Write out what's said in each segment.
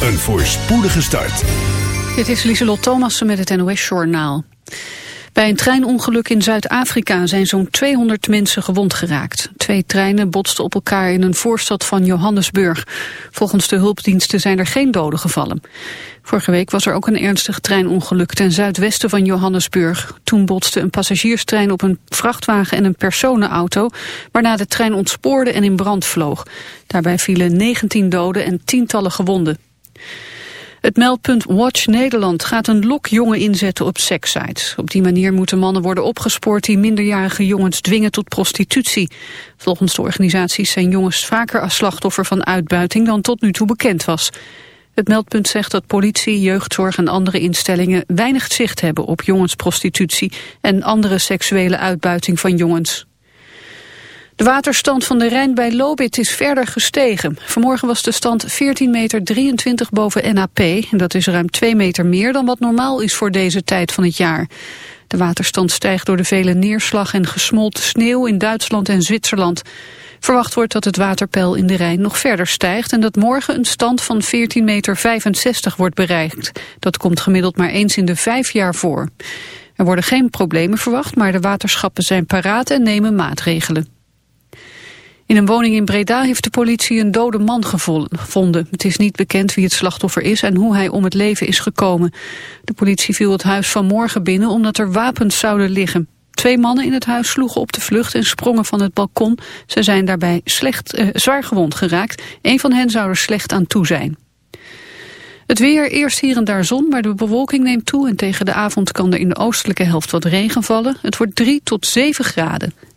een voorspoedige start. Dit is Lieselot Thomassen met het NOS-journaal. Bij een treinongeluk in Zuid-Afrika zijn zo'n 200 mensen gewond geraakt. Twee treinen botsten op elkaar in een voorstad van Johannesburg. Volgens de hulpdiensten zijn er geen doden gevallen. Vorige week was er ook een ernstig treinongeluk ten zuidwesten van Johannesburg. Toen botste een passagierstrein op een vrachtwagen en een personenauto, waarna de trein ontspoorde en in brand vloog. Daarbij vielen 19 doden en tientallen gewonden. Het meldpunt Watch Nederland gaat een lokjongen inzetten op sekssites. Op die manier moeten mannen worden opgespoord die minderjarige jongens dwingen tot prostitutie. Volgens de organisaties zijn jongens vaker als slachtoffer van uitbuiting dan tot nu toe bekend was. Het meldpunt zegt dat politie, jeugdzorg en andere instellingen weinig zicht hebben op jongensprostitutie en andere seksuele uitbuiting van jongens. De waterstand van de Rijn bij Lobit is verder gestegen. Vanmorgen was de stand 14 meter 23 boven NAP. En dat is ruim 2 meter meer dan wat normaal is voor deze tijd van het jaar. De waterstand stijgt door de vele neerslag en gesmolten sneeuw in Duitsland en Zwitserland. Verwacht wordt dat het waterpeil in de Rijn nog verder stijgt... en dat morgen een stand van 14 meter 65 wordt bereikt. Dat komt gemiddeld maar eens in de vijf jaar voor. Er worden geen problemen verwacht, maar de waterschappen zijn paraat en nemen maatregelen. In een woning in Breda heeft de politie een dode man gevonden. Het is niet bekend wie het slachtoffer is en hoe hij om het leven is gekomen. De politie viel het huis vanmorgen binnen omdat er wapens zouden liggen. Twee mannen in het huis sloegen op de vlucht en sprongen van het balkon. Ze zijn daarbij slecht, eh, zwaar gewond geraakt. Een van hen zou er slecht aan toe zijn. Het weer, eerst hier en daar zon, maar de bewolking neemt toe... en tegen de avond kan er in de oostelijke helft wat regen vallen. Het wordt 3 tot 7 graden.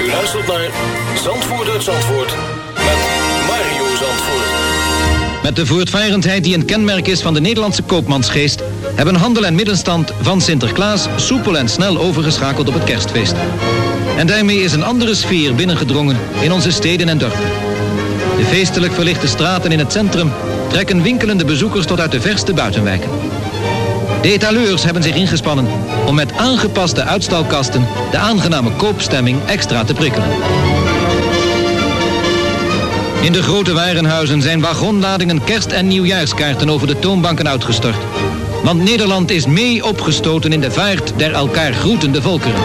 U luistert naar Zandvoort uit Zandvoort met Mario Zandvoort. Met de voortvarendheid die een kenmerk is van de Nederlandse koopmansgeest... hebben handel en middenstand van Sinterklaas soepel en snel overgeschakeld op het kerstfeest. En daarmee is een andere sfeer binnengedrongen in onze steden en dorpen. De feestelijk verlichte straten in het centrum trekken winkelende bezoekers tot uit de verste buitenwijken. De etaleurs hebben zich ingespannen om met aangepaste uitstalkasten de aangename koopstemming extra te prikkelen. In de grote warenhuizen zijn wagonladingen kerst- en nieuwjaarskaarten over de toonbanken uitgestort. Want Nederland is mee opgestoten in de vaart der elkaar groetende volkeren.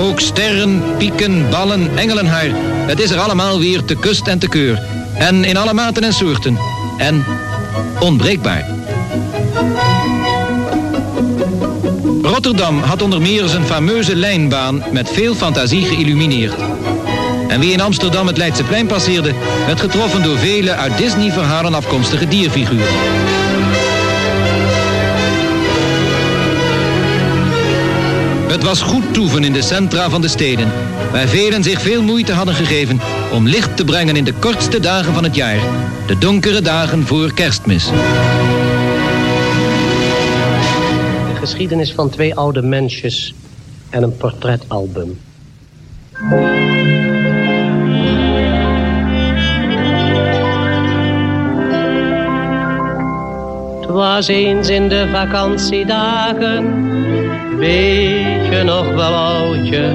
Ook sterren, pieken, ballen, engelenhaar. Het is er allemaal weer te kust en te keur. En in alle maten en soorten. En onbreekbaar. Rotterdam had onder meer zijn fameuze lijnbaan met veel fantasie geïllumineerd. En wie in Amsterdam het Leidseplein passeerde, werd getroffen door vele uit Disney-verhalen afkomstige dierfiguren. Het was goed toeven in de centra van de steden, waar velen zich veel moeite hadden gegeven om licht te brengen in de kortste dagen van het jaar, de donkere dagen voor kerstmis. De geschiedenis van twee oude mensjes en een portretalbum. Het was eens in de vakantiedagen, weet je nog wel oudje,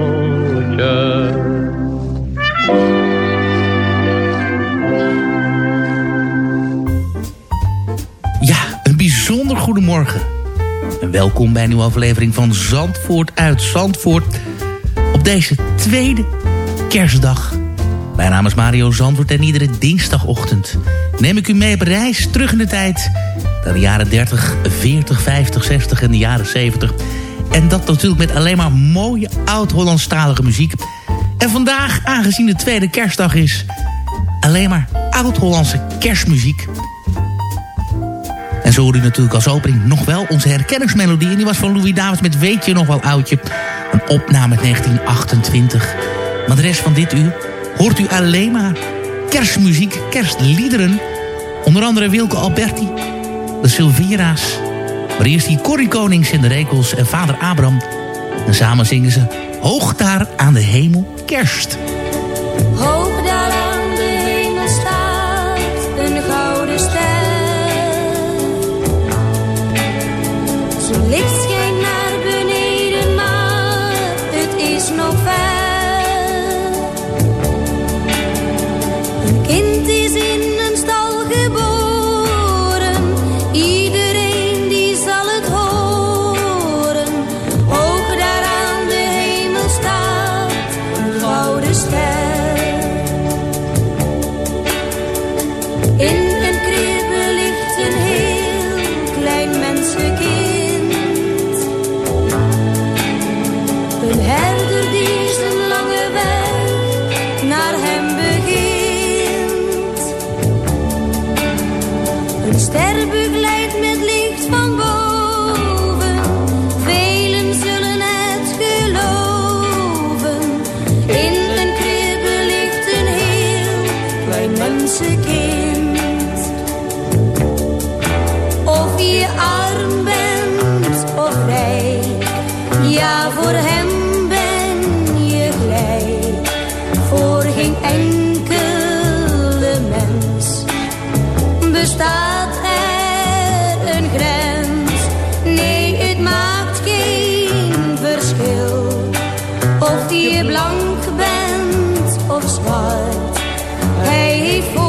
En welkom bij een nieuwe aflevering van Zandvoort uit Zandvoort. Op deze tweede kerstdag. Mijn naam is Mario Zandvoort en iedere dinsdagochtend neem ik u mee op reis terug in de tijd. Naar de jaren 30, 40, 50, 60 en de jaren 70. En dat natuurlijk met alleen maar mooie oud-Hollandstalige muziek. En vandaag, aangezien de tweede kerstdag is... alleen maar oud-Hollandse kerstmuziek. En zo hoorde u natuurlijk als opening nog wel onze herkenningsmelodie. En die was van Louis Davids met Weet je nog wel oudje. Een opname uit 1928. Maar de rest van dit uur hoort u alleen maar kerstmuziek, kerstliederen. Onder andere Wilke Alberti, de Silvera's. Maar eerst die Corrie Konings in de Rekels en vader Abraham. En samen zingen ze Hoog daar aan de hemel kerst. licht schijnt naar beneden, maar het is nog ver. Een kind is in je blank bent of zwart. Hij heeft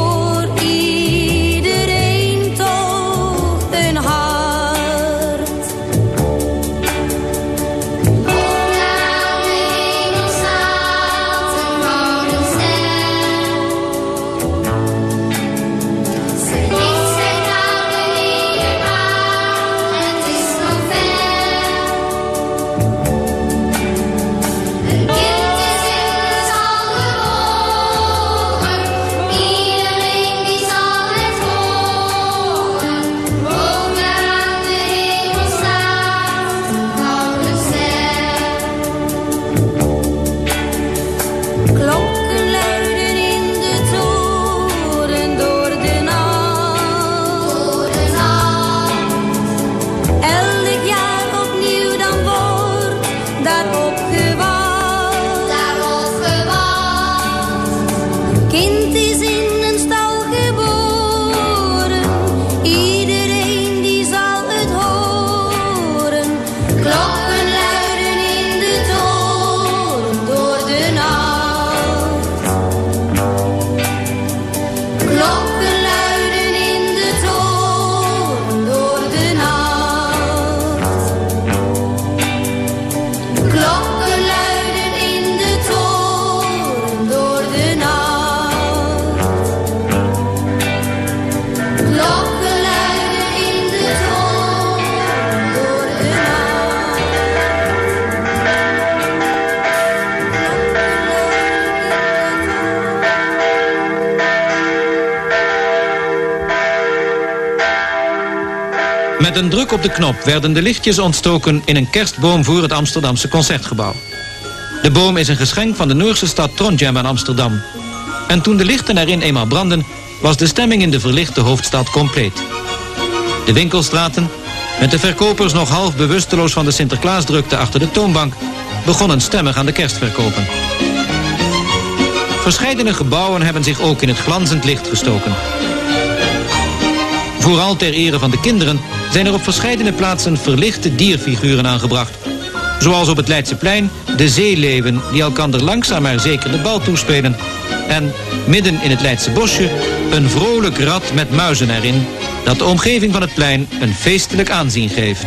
Met een druk op de knop werden de lichtjes ontstoken in een kerstboom voor het Amsterdamse Concertgebouw. De boom is een geschenk van de Noorse stad Trondheim aan Amsterdam. En toen de lichten erin eenmaal brandden, was de stemming in de verlichte hoofdstad compleet. De winkelstraten, met de verkopers nog half bewusteloos van de Sinterklaasdrukte achter de toonbank, begonnen stemmig aan de kerstverkopen. Verscheidene gebouwen hebben zich ook in het glanzend licht gestoken. Vooral ter ere van de kinderen zijn er op verschillende plaatsen verlichte dierfiguren aangebracht. Zoals op het Leidseplein de zeeleeuwen die elkander langzaam maar zeker de bal toespelen. En midden in het Leidse bosje een vrolijk rad met muizen erin... dat de omgeving van het plein een feestelijk aanzien geeft.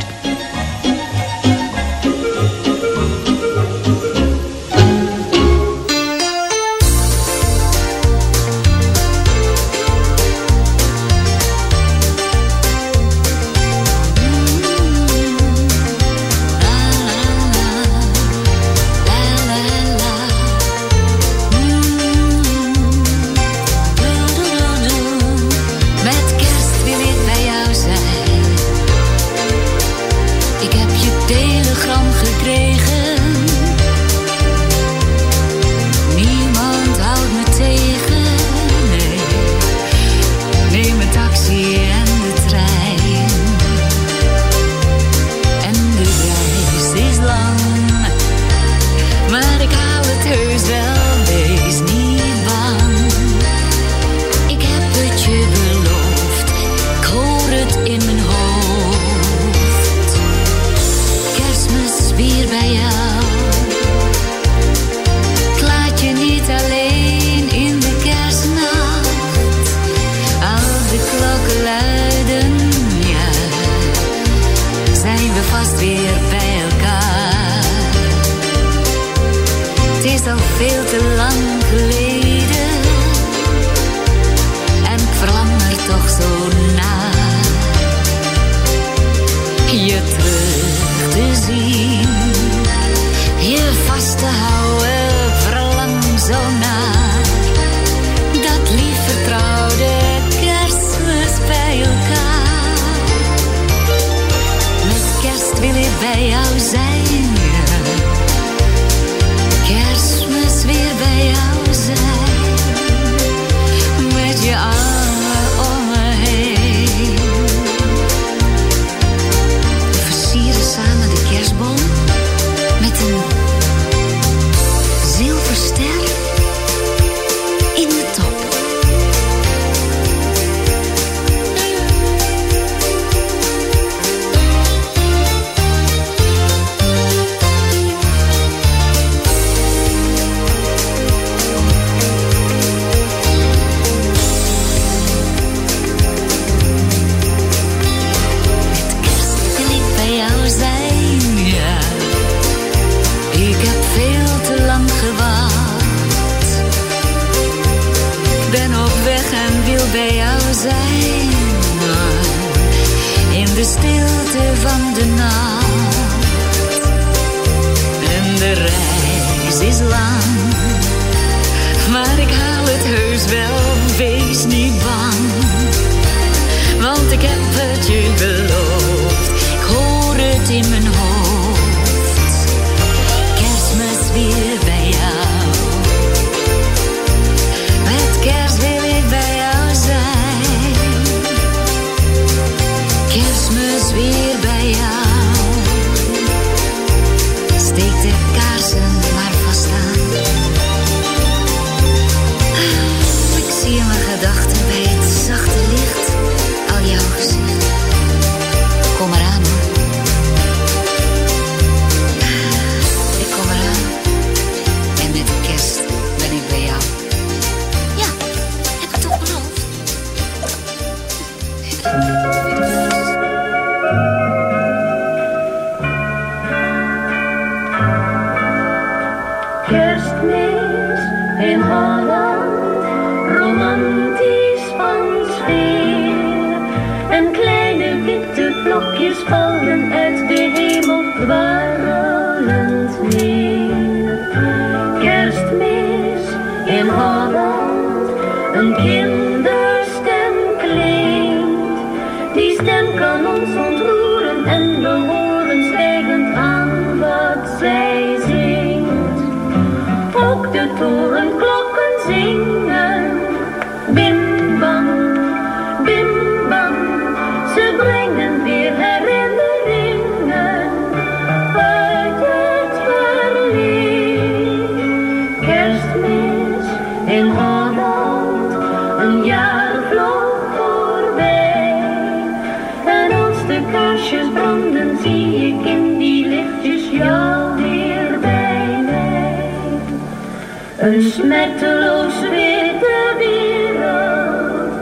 Een smetteloos witte wereld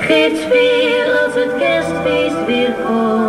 geeft veel als het kerstfeest weer komt.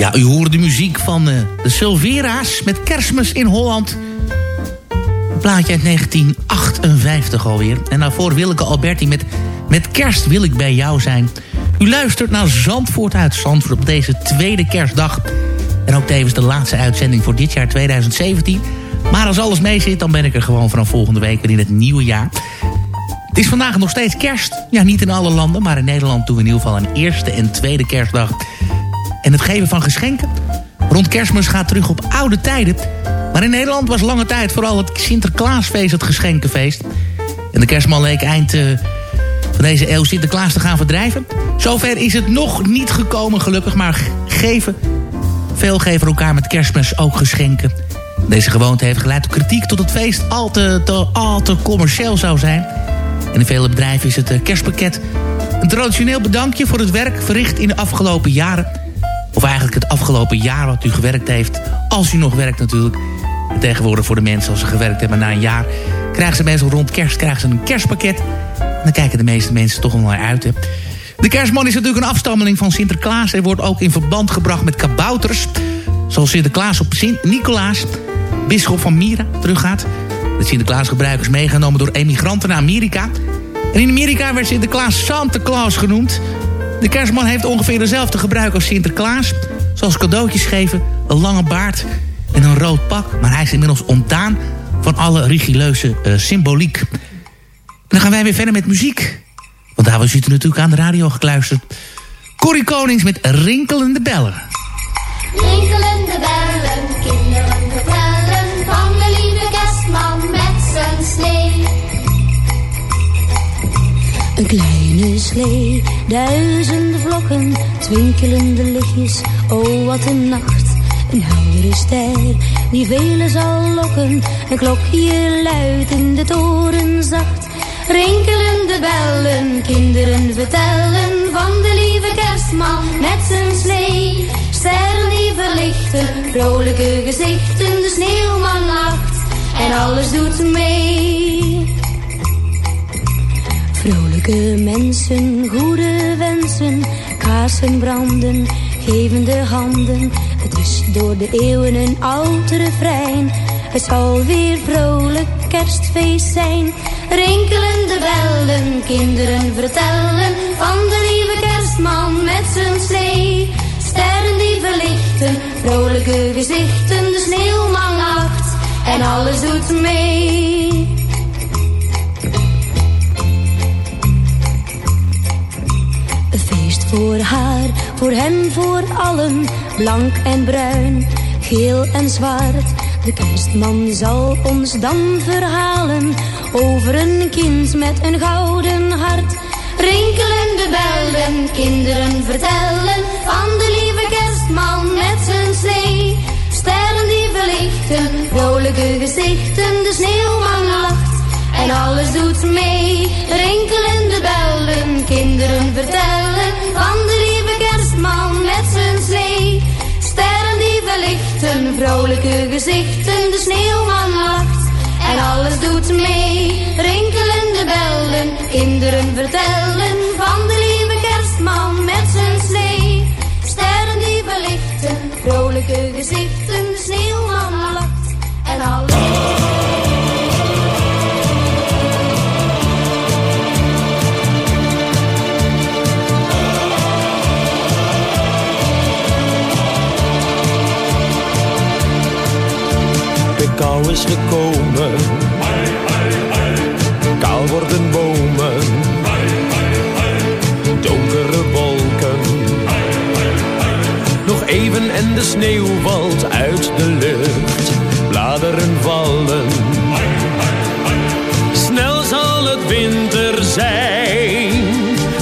Ja, u hoorde de muziek van eh, de Silvera's met Kerstmis in Holland. Een plaatje uit 1958 alweer. En daarvoor Willeke Alberti met Met kerst wil ik bij jou zijn. U luistert naar Zandvoort uit Zandvoort op deze tweede kerstdag. En ook tevens de laatste uitzending voor dit jaar 2017. Maar als alles mee zit, dan ben ik er gewoon vanaf volgende week weer in het nieuwe jaar. Het is vandaag nog steeds kerst. Ja, niet in alle landen, maar in Nederland doen we in ieder geval een eerste en tweede kerstdag. En het geven van geschenken rond kerstmis gaat terug op oude tijden. Maar in Nederland was lange tijd vooral het Sinterklaasfeest het geschenkenfeest. En de kerstman leek eind eh, van deze eeuw Sinterklaas te gaan verdrijven. Zover is het nog niet gekomen gelukkig, maar geven. Veel geven elkaar met kerstmis ook geschenken. Deze gewoonte heeft geleid tot kritiek tot het feest al te, al te commercieel zou zijn. En in vele bedrijven is het eh, kerstpakket een traditioneel bedankje voor het werk verricht in de afgelopen jaren. Of eigenlijk het afgelopen jaar wat u gewerkt heeft, als u nog werkt natuurlijk. En tegenwoordig voor de mensen als ze gewerkt hebben na een jaar... krijgen ze meestal rond kerst krijgen ze een kerstpakket. En dan kijken de meeste mensen toch wel naar uit. Hè. De kerstman is natuurlijk een afstammeling van Sinterklaas... en wordt ook in verband gebracht met kabouters... zoals Sinterklaas op Sint-Nicolaas, bisschop van Mira, teruggaat. De Sinterklaasgebruik is meegenomen door emigranten naar Amerika... En in Amerika werd Sinterklaas Santa Claus genoemd. De kerstman heeft ongeveer dezelfde gebruik als Sinterklaas. Zoals cadeautjes geven, een lange baard en een rood pak. Maar hij is inmiddels ontdaan van alle rigileuze eh, symboliek. Dan gaan wij weer verder met muziek. Want daar was u natuurlijk aan de radio gekluisterd. Corrie Konings met Rinkelende Bellen. Rinkelende bellen, slee, duizenden vlokken, twinkelende lichtjes, oh wat een nacht. Een heldere ster, die velen zal lokken, een klokje luidt in de toren zacht. Rinkelende bellen, kinderen vertellen van de lieve kerstman met zijn slee. Sterren die verlichten, vrolijke gezichten, de sneeuwman lacht en alles doet mee. Vrolijke mensen, goede wensen, kaarsen branden, geven de handen. Het is door de eeuwen een oud refrein. Het zal weer vrolijk kerstfeest zijn. Rinkelende bellen, kinderen vertellen van de lieve kerstman met zijn slee. Sterren die verlichten, vrolijke gezichten, de sneeuwman lacht en alles doet mee. Voor haar, voor hem, voor allen. Blank en bruin, geel en zwart. De kerstman zal ons dan verhalen over een kind met een gouden hart. Rinkelende bellen, kinderen vertellen van de lieve kerstman met zijn slee. Sterren die verlichten, vrolijke gezichten, de sneeuwman lacht en alles doet mee. Rinkelende bellen, kinderen vertellen van de lieve kerstman met zijn slee. Sterren die verlichten, vrolijke gezichten, de sneeuwman lacht en alles doet mee. Rinkelende bellen, kinderen vertellen van de lieve kerstman met zijn slee. Sterren die verlichten, vrolijke gezichten, De is gekomen. Kaal worden bomen. Donkere wolken. Nog even en de sneeuw valt uit de lucht. Bladeren vallen. Snel zal het winter zijn.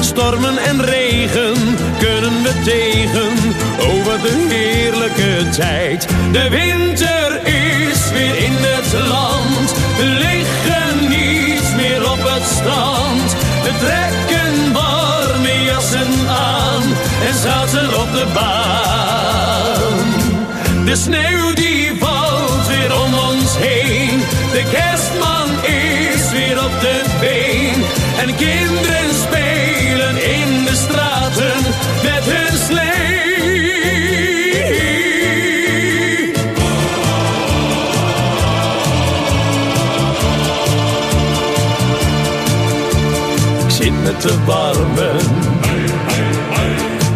Stormen en regen kunnen we tegen. Wat een heerlijke tijd. De winter de baan. De sneeuw die valt weer om ons heen. De kerstman is weer op de been. En kinderen spelen in de straten met hun slee. Ik zit me te warmen.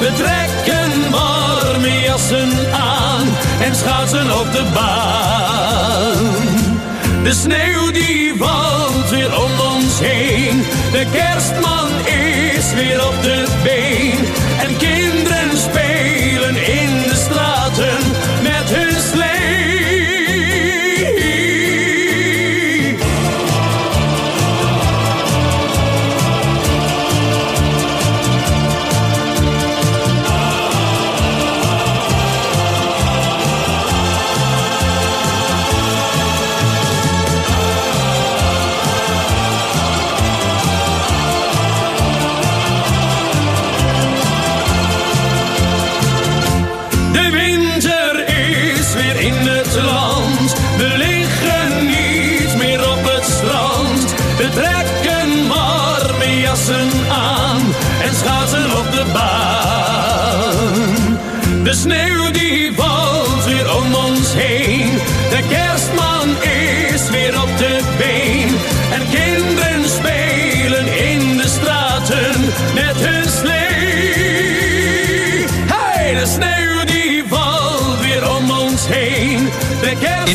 We trekken warme jassen aan en schaatsen op de baan. De sneeuw die valt weer om ons heen. De kerstman is weer op de been.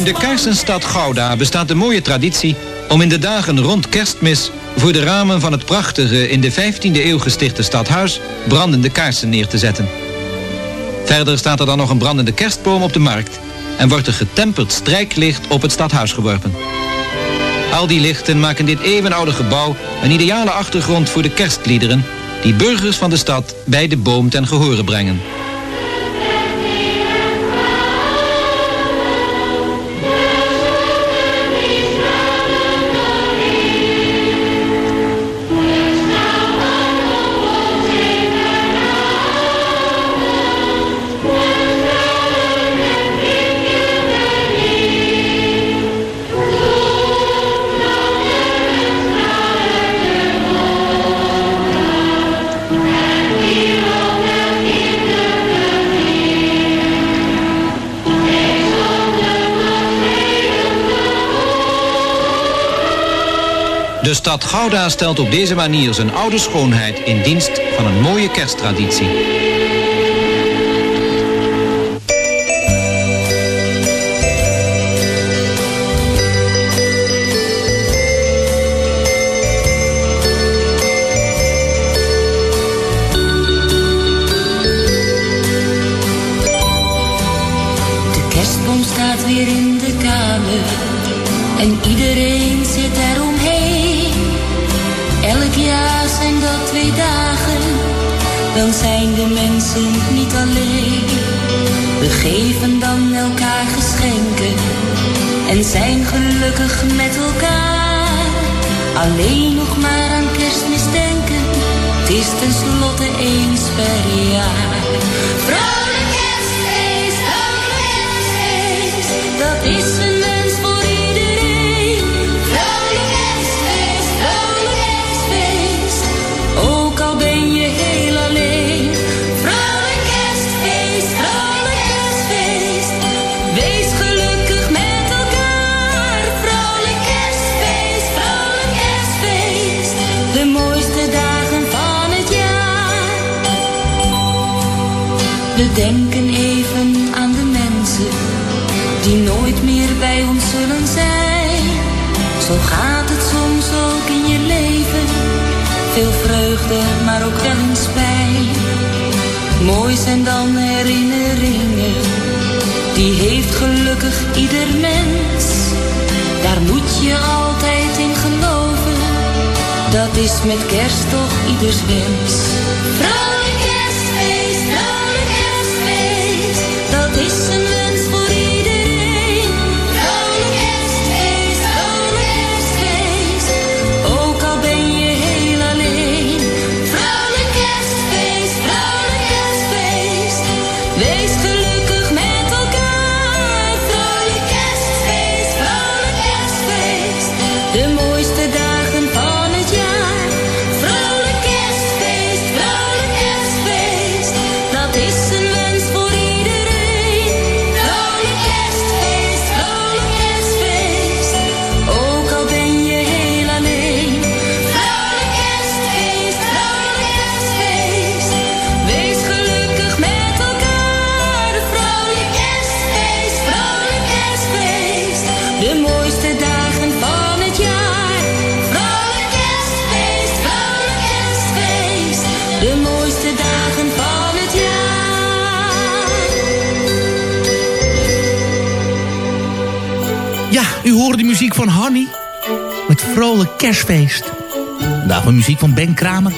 De kaarsenstad Gouda bestaat de mooie traditie om in de dagen rond kerstmis voor de ramen van het prachtige in de 15e eeuw gestichte stadhuis brandende kaarsen neer te zetten. Verder staat er dan nog een brandende kerstboom op de markt en wordt er getemperd strijklicht op het stadhuis geworpen. Al die lichten maken dit eeuwenoude gebouw een ideale achtergrond voor de kerstliederen die burgers van de stad bij de boom ten gehore brengen. Stad Gouda stelt op deze manier zijn oude schoonheid in dienst van een mooie kersttraditie. De kerstboom staat weer in de kamer en iedereen dan zijn de mensen niet alleen. We geven dan elkaar geschenken en zijn gelukkig met elkaar. Alleen nog maar aan kerstmis denken, het is tenslotte eens per jaar. Vrolijk kerstfeest, vrolijk kerstfeest, dat is een We denken even aan de mensen die nooit meer bij ons zullen zijn. Zo gaat het soms ook in je leven. Veel vreugde, maar ook wel in spijt. Mooi zijn dan herinneringen, die heeft gelukkig ieder mens. Daar moet je altijd in geloven, dat is met kerst toch ieders wens. Van Hanny. Met vrolijk kerstfeest. Daarvan muziek van Ben Kramer.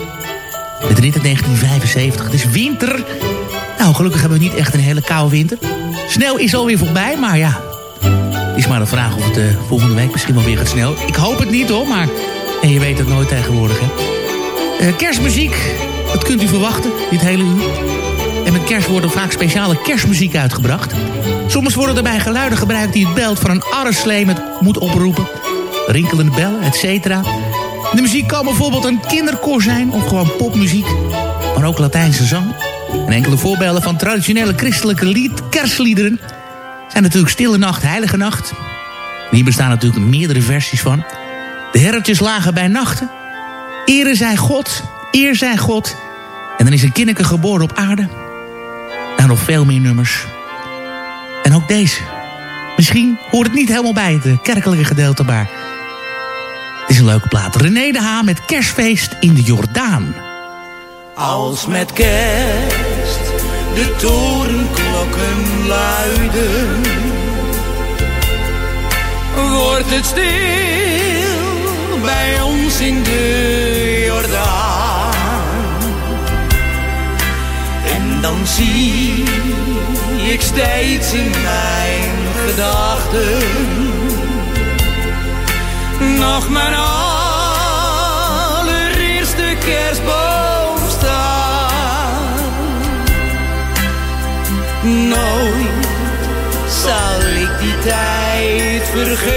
Met rit uit 1975. Het is winter. Nou, gelukkig hebben we niet echt een hele koude winter. Sneeuw is alweer voorbij, maar ja. Is maar de vraag of het eh, volgende week misschien wel weer gaat snel. Ik hoop het niet hoor, maar... En je weet het nooit tegenwoordig, hè. Eh, kerstmuziek, dat kunt u verwachten, dit hele uur. Met kerst worden vaak speciale kerstmuziek uitgebracht. Soms worden daarbij geluiden gebruikt die het beeld van een arreslee moet oproepen. Rinkelende bellen, et cetera. De muziek kan bijvoorbeeld een kinderkoor zijn of gewoon popmuziek. Maar ook Latijnse zang. En enkele voorbeelden van traditionele christelijke lied, kerstliederen... zijn natuurlijk Stille Nacht, Heilige Nacht. Hier bestaan natuurlijk meerdere versies van. De herretjes lagen bij nachten. Ere zij God, eer zij God. En dan is een kinderke geboren op aarde. Nog veel meer nummers. En ook deze. Misschien hoort het niet helemaal bij het eh, kerkelijke gedeelte, maar... Het is een leuke plaat. René de Haan met kerstfeest in de Jordaan. Als met kerst de torenklokken luiden, wordt het stil bij ons in de Jordaan. En dan zie ik steeds in mijn gedachten nog mijn allereerste kerstboom staan. Nooit zal ik die tijd vergeten,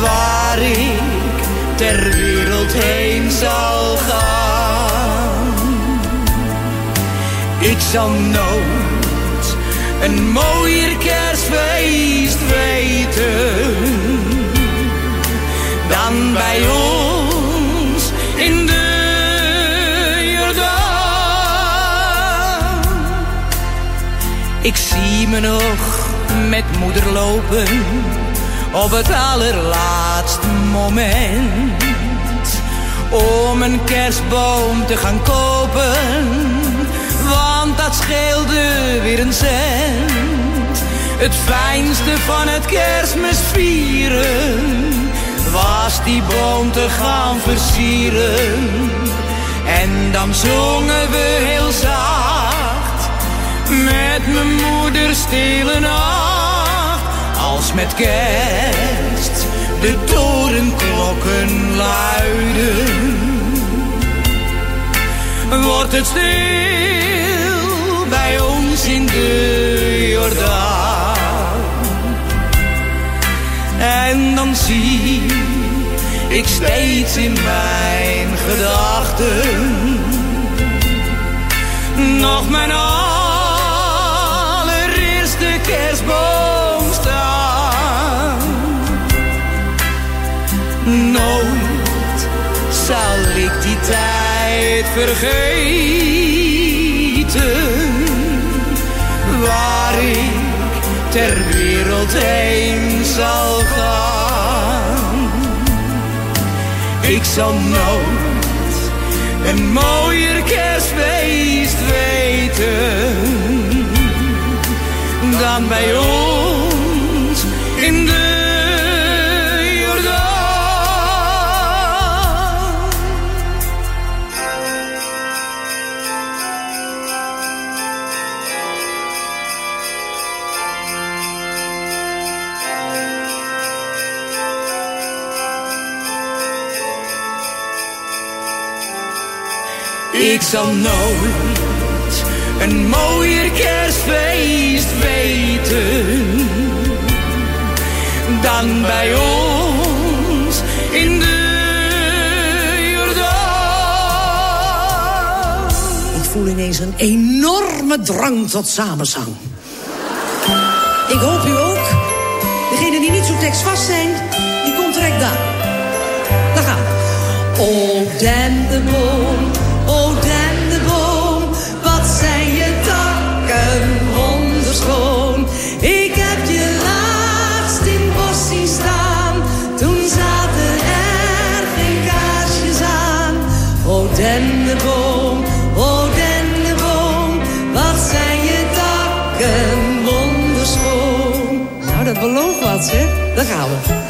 waar ik ter wereld heen zal gaan. Ik zal nooit een mooier kerstfeest weten dan bij ons in de Jordaan. Ik zie me nog met moeder lopen op het allerlaatste moment om een kerstboom te gaan kopen, want dat scheelde weer een cent. Het fijnste van het kerstmis vieren was die boom te gaan versieren. En dan zongen we heel zacht met mijn moeder stille nacht. Als met kerst de torenklokken luiden, wordt het stil in de Jordaan. En dan zie ik steeds in mijn gedachten nog mijn allereerste kerstboom staan. Nooit zal ik die tijd vergeten waar ik ter wereld heen zal gaan. Ik zal nooit een mooier kerstfeest weten dan bij ons in de zal nooit een mooier kerstfeest weten dan bij ons in de Jordaan. Ik voel ineens een enorme drang tot samenzang. Ik hoop u ook. Degenen die niet zo tekstvast zijn, die komt direct daar. Daar gaan we. O dendeboom, o hè? Daar gaan we.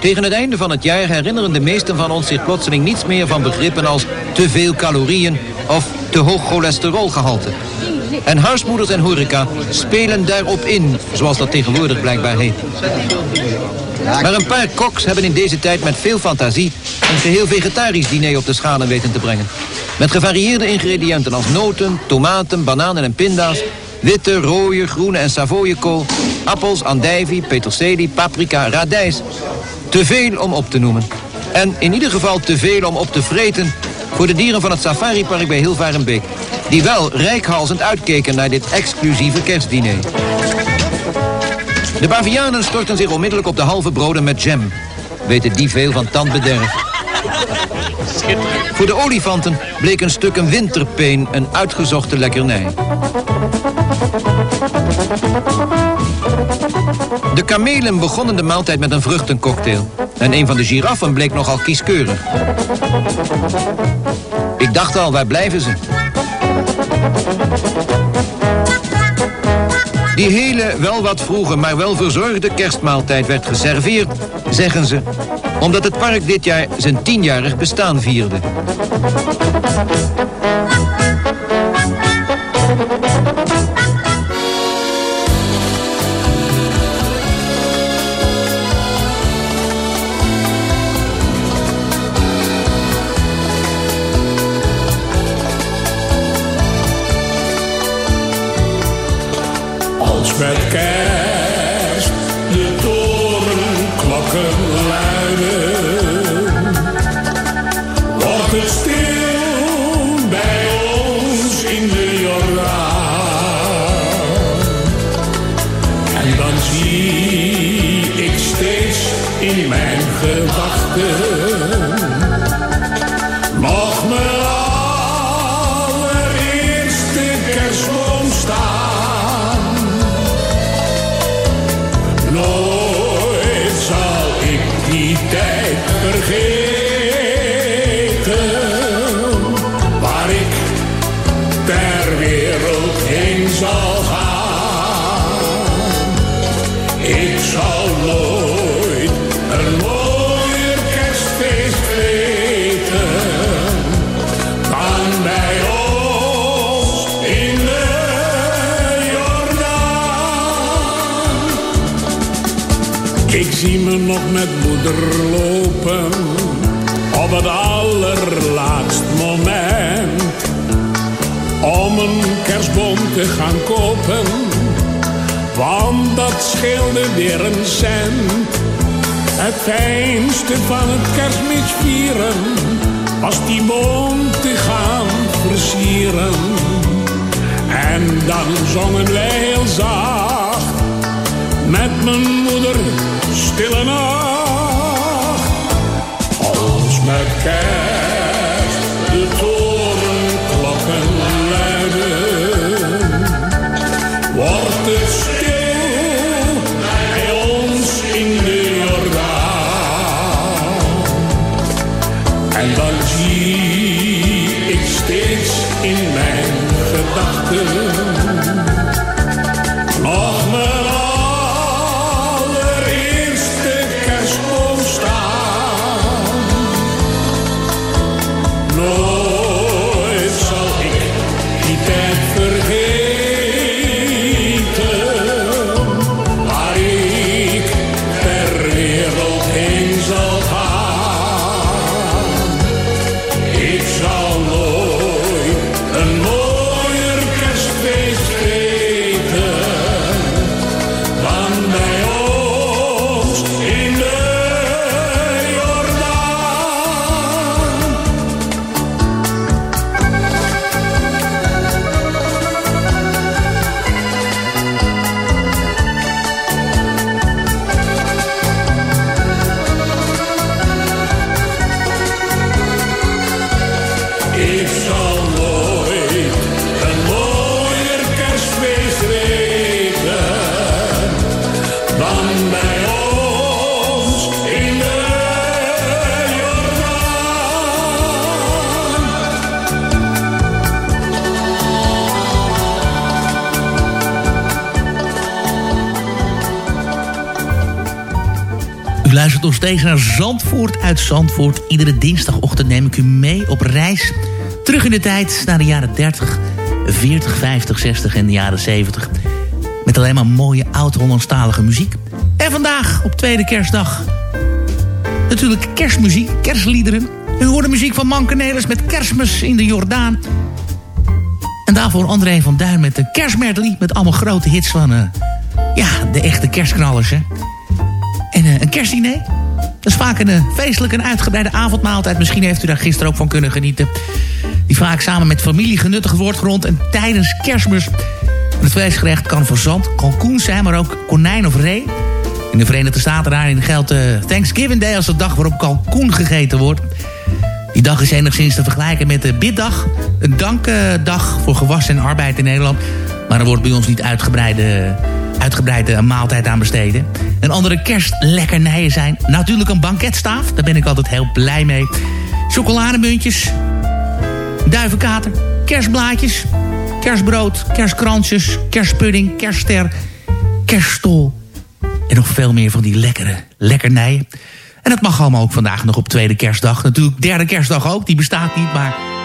Tegen het einde van het jaar herinneren de meesten van ons zich plotseling niets meer van begrippen als te veel calorieën of te hoog cholesterolgehalte. En huismoeders en horeca spelen daarop in, zoals dat tegenwoordig blijkbaar heet. Maar een paar koks hebben in deze tijd met veel fantasie een geheel vegetarisch diner op de schalen weten te brengen. Met gevarieerde ingrediënten als noten, tomaten, bananen en pinda's, witte, rode, groene en savoiekool, appels, andijvie, peterselie, paprika, radijs. Te veel om op te noemen. En in ieder geval te veel om op te vreten voor de dieren van het safaripark bij Hilvarenbeek. Die wel rijkhalsend uitkeken naar dit exclusieve kerstdiner. De bavianen storten zich onmiddellijk op de halve broden met jam. Weten die veel van tandbederf. Voor de olifanten bleek een stuk een winterpeen een uitgezochte lekkernij. De kamelen begonnen de maaltijd met een vruchtencocktail. En een van de giraffen bleek nogal kieskeurig. Ik dacht al, waar blijven ze? Die hele, wel wat vroege, maar wel verzorgde kerstmaaltijd werd geserveerd, zeggen ze, omdat het park dit jaar zijn tienjarig bestaan vierde. Met kerst de torenklokken luiden, wordt het stil bij ons in de Jordaan. En dan zie ik steeds in mijn gedachten nog met moeder lopen op het allerlaatst moment om een kerstboom te gaan kopen, want dat scheelde weer een cent. Het fijnste van het kerstmis vieren was die boom te gaan versieren. En dan zongen wij heel zacht met mijn moeder stille nacht. Als met kerst de torenklokken luiden, wordt het Zandvoort uit Zandvoort. Iedere dinsdagochtend neem ik u mee op reis. Terug in de tijd naar de jaren 30, 40, 50, 60 en de jaren 70. Met alleen maar mooie oud-Hollandstalige muziek. En vandaag, op tweede kerstdag... natuurlijk kerstmuziek, kerstliederen. U hoort de muziek van Mankenelis met Kerstmis in de Jordaan. En daarvoor André van Duin met de kerstmedley... met allemaal grote hits van... eh, ja, de echte kerstknallers, hè. En eh, een kerstdiner. Dat is vaak een uh, feestelijk en uitgebreide avondmaaltijd. Misschien heeft u daar gisteren ook van kunnen genieten. Die vaak samen met familie genuttigd wordt rond en tijdens kerstmis. Het vleesgerecht kan verzand, kalkoen zijn, maar ook konijn of ree. In de Verenigde Staten daarin geldt uh, Thanksgiving Day als de dag waarop kalkoen gegeten wordt. Die dag is enigszins te vergelijken met de biddag. Een dankdag voor gewas en arbeid in Nederland. Maar er wordt bij ons niet uitgebreide, uitgebreide maaltijd aan besteden. En andere kerstlekkernijen zijn natuurlijk een banketstaaf. Daar ben ik altijd heel blij mee. Chocolademuntjes, duivenkater, kerstblaadjes, kerstbrood, kerstkransjes, kerstpudding, kerstster, kerststol. En nog veel meer van die lekkere lekkernijen. En dat mag allemaal ook vandaag nog op tweede kerstdag. Natuurlijk derde kerstdag ook, die bestaat niet, maar...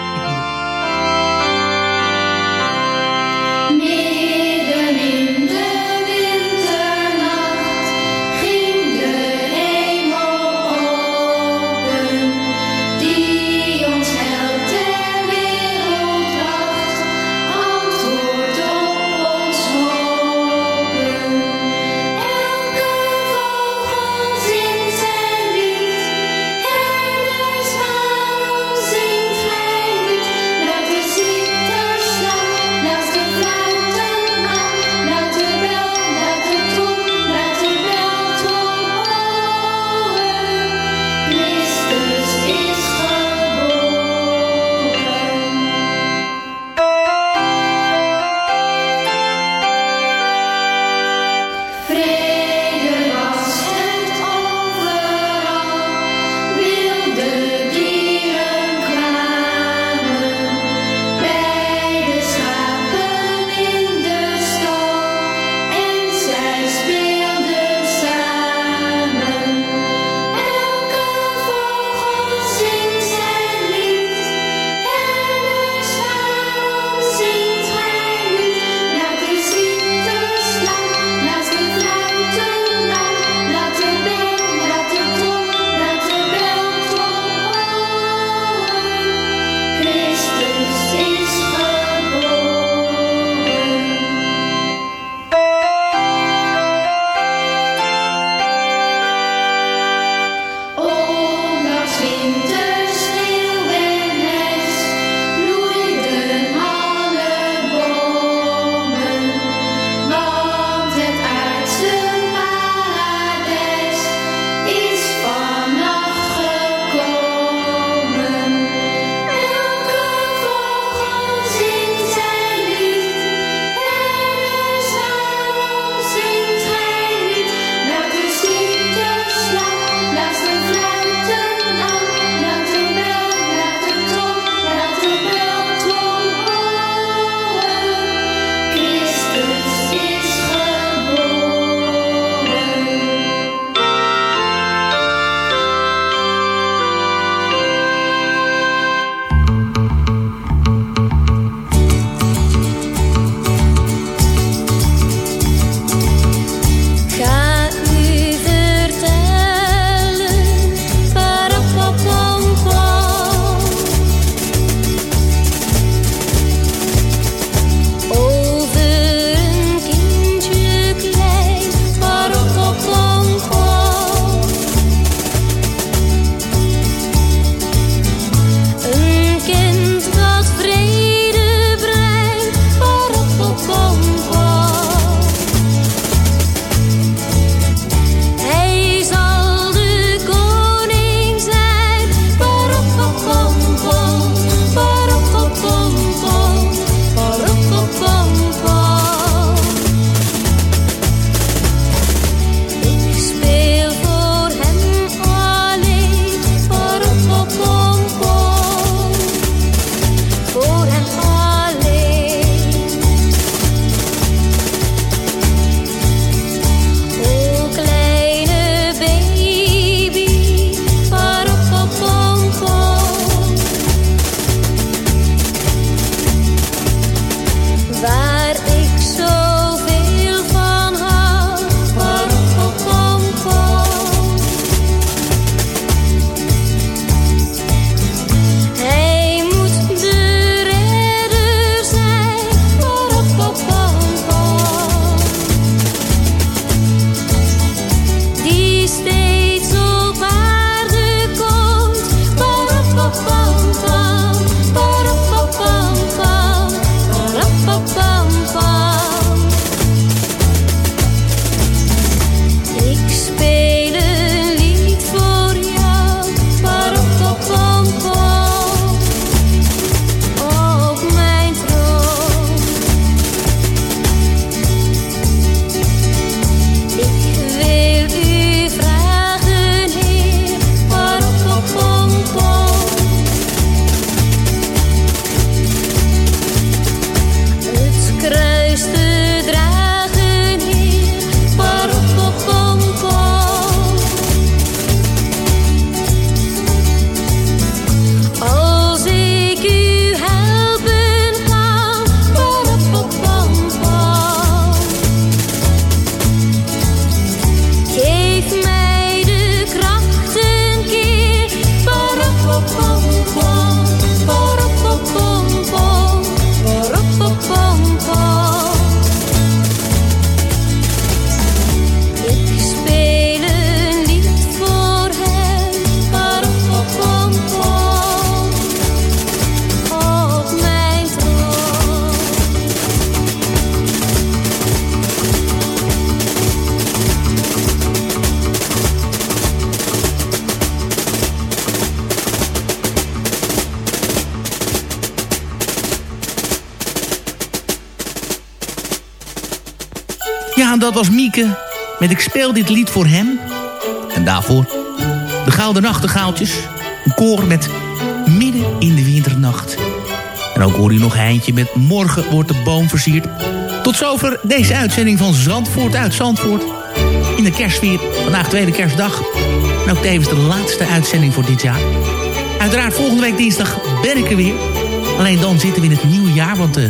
dat was Mieke met Ik speel dit lied voor hem. En daarvoor de Gouden Nachtegaaltjes. Een koor met Midden in de Winternacht. En ook hoor je nog Heintje met Morgen wordt de boom versierd. Tot zover deze uitzending van Zandvoort uit Zandvoort. In de kerstvier, vandaag tweede kerstdag. En ook tevens de laatste uitzending voor dit jaar. Uiteraard volgende week dinsdag ben ik er weer. Alleen dan zitten we in het nieuwe jaar, want... eh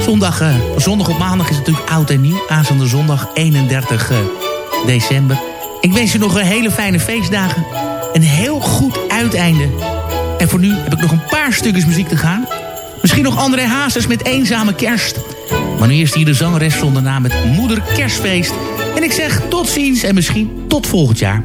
Zondag, eh, zondag op maandag is natuurlijk oud en nieuw. Aanstaande zondag 31 eh, december. Ik wens je nog een hele fijne feestdagen. Een heel goed uiteinde. En voor nu heb ik nog een paar stukjes muziek te gaan. Misschien nog André Hazes met Eenzame Kerst. Maar nu eerst hier de zangeres zonder naam met Moeder Kerstfeest. En ik zeg tot ziens en misschien tot volgend jaar.